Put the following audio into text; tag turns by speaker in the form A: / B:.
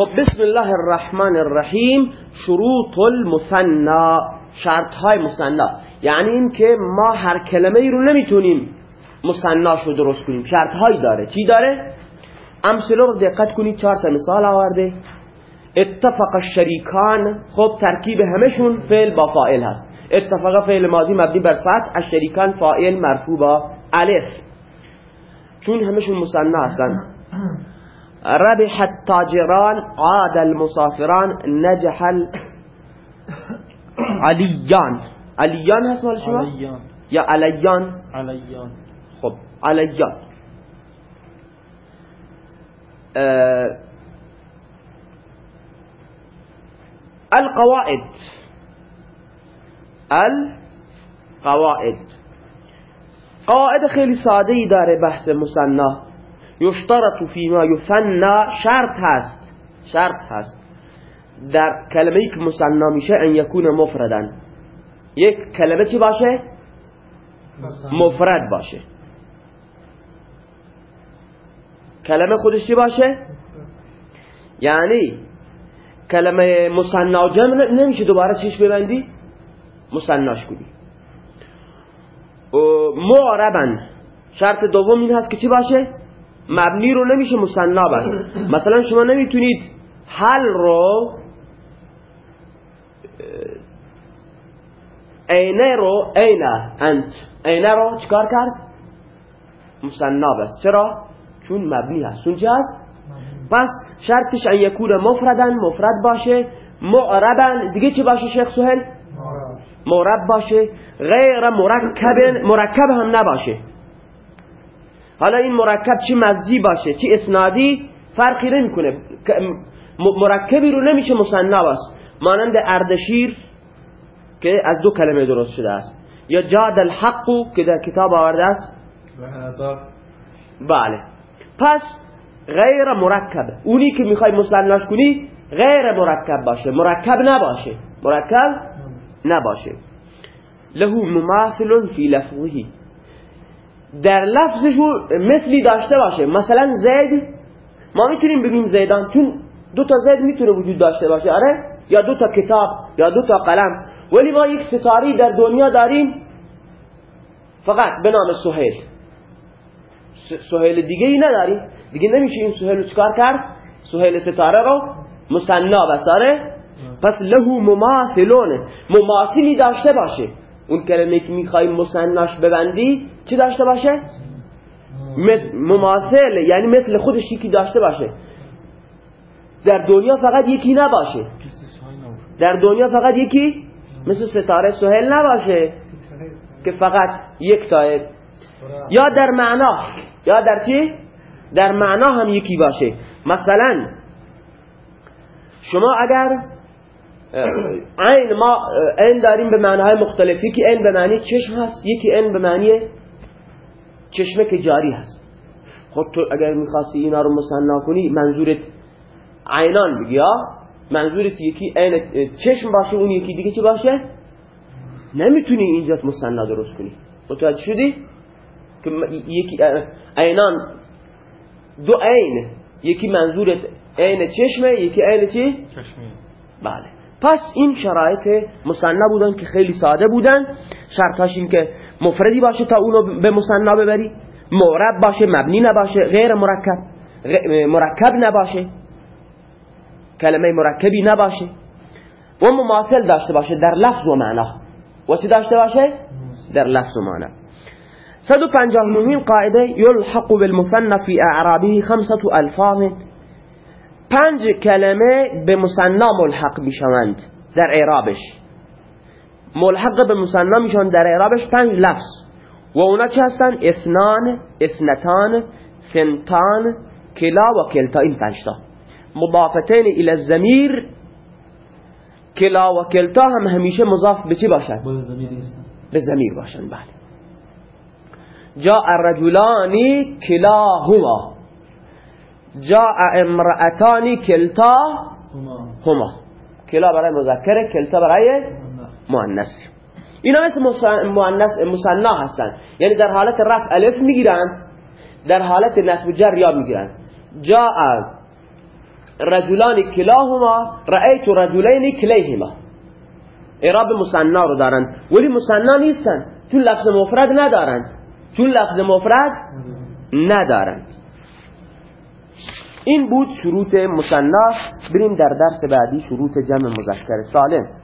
A: خب بسم الله الرحمن الرحیم شروط المثنى شرط های مثنى یعنی این که ما هر کلمه ای رو نمی‌تونیم مثناشو درست کنیم. شرط هایی داره. چی داره؟ امثله رو دقت کنید. چهار تا مثال آورده. اتفق الشریکان خب ترکیب همشون فعل با فاعل هست. اتفاق فعل ماضی مبنی بر فتح الشریکان فاعل مرفوع با الف. چون همشون مثنى هستن. ربح التاجران عاد المسافران نجح علیان علیان هست مال شما؟
B: علیان
A: یا علیان
B: علیان
A: خب علیان القواعد. القواعد. قواعد خیلی ساده ای داره بحث مصنع یشترط فیما یثنى شرط هست. شرط هست. در کلمه که مصنع میشه ان یکون مفردن. یک کلمه چی باشه؟ مفرد. باشه. کلمه خودش چی باشه؟ یعنی کلمه مصنع جمع نمیشه دوباره چیش ببندی؟ مصنعش کنی. معربن. شرط دوم این هست که چی باشه؟ مبنی رو نمیشه مصنع باشه مثلا شما نمی‌تونید حل رو اینه رو اینه انت. اینه رو چکار کرد؟ مصنع بس. چرا؟ چون مبنی هست. چون چی هست؟ پس شرطش ان یکون مفردن مفرد باشه. معربن. دیگه چی باشه شیخ سهل معرب باشه. غیر مرکب مرکب هم نباشه. حالا این مرکب چی مزی باشه چی اسنادی فرقی نمی‌کنه. مرکبی رو نمیشه مصنع است مانند اردشیر که از دو کلمه درست شده است. یا جاد الحق که در کتاب آورده است. بله. پس غیر مرکب. اونی که می‌خوای مصنعش کنی غیر مرکب باشه. مرکب نباشه. مرکب نباشه. له مماثل فی لفظه. در لفظشو مثلی داشته باشه. مثلا زید ما می‌تونیم بگیم زیدان چون دو تا زید می‌تونه وجود داشته باشه. آره؟ یا دو تا کتاب یا دو تا قلم. ولی ما یک ستاری در دنیا داریم. فقط به نام سهیل. سهیل دیگه ای نداریم. دیگه نمیشه این سهیل رو چکار کرد؟ سهیل ستاره رو مصنع بساره پس له مماثلونه مماثلی داشته باشه. اون کلمه که می‌خوای مصنعش ببندی چی داشته باشه؟ مماثل یعنی مثل خودش یکی داشته باشه. در دنیا فقط یکی نباشه. در دنیا فقط یکی؟ مثل ستاره سهل نباشه. که فقط یک تایه یا در معنا یا در چی؟ در معنا هم یکی باشه. مثلا شما اگر عین ما عین داریم به معناهای مختلف یکی عین به معنی چشم هست یکی عین به معنی چشمه که جاری هست خود تو اگر می‌خواستی اینا رو مصنع کنی منظورت عینان بگی یا منظورت یکی عین چشم باشه اون یکی دیگه چی باشه نمی‌تونی اینجا مصنع درست کنی متوجه شدی که یکی عینان دو عین یکی منظورت عین چشمه یکی عین چی
B: چشمی
A: بله پس این شرایط مصنع بودن که خیلی ساده بودن. شرطاش این که مفردی باشه تا اونو به مصنع ببری. معرب باشه مبنی نباشه غیر مرکب. مرکب نباشه. کلمه مرکبی نباشه. و مماثل داشته باشه در لفظ و معنا. و چی داشته باشه؟ در لفظ و معنا. 159 قاعده. یلحق بالمثنى في اعرابه خمسة الفاظ. پنج کلمه به مصنع ملحق می‌شوند در اعرابش. ملحق به مصنع میشن در اعرابش پنج لفظ. و اونا چه هستن؟ اثنان اثنتان ثنتان کلا و کلتا. این پنج تا. مضافتین الى الزمیر کلا و کلتا هم همیشه مضاف به چی باشن به زمیر باشن بله. جاء الرجلان کلاهما. جاء امرأتان کلتا هما. کلا برای مذکره کلتا برای مؤنث. اینا مثل مؤنث مصنع هستن. یعنی در حالت رفع الف می‌گیرن در حالت نصب جر یا می‌گیرن. جاء رجلان کلاهما رأیت رجلین کلیهما. اعراب مصنع رو دارند ولی مصنع نیستن. چون لفظ مفرد ندارند چون لفظ مفرد ندارند این بود شروط مصنع بریم در درس بعدی شروط جمع مذکر سالم.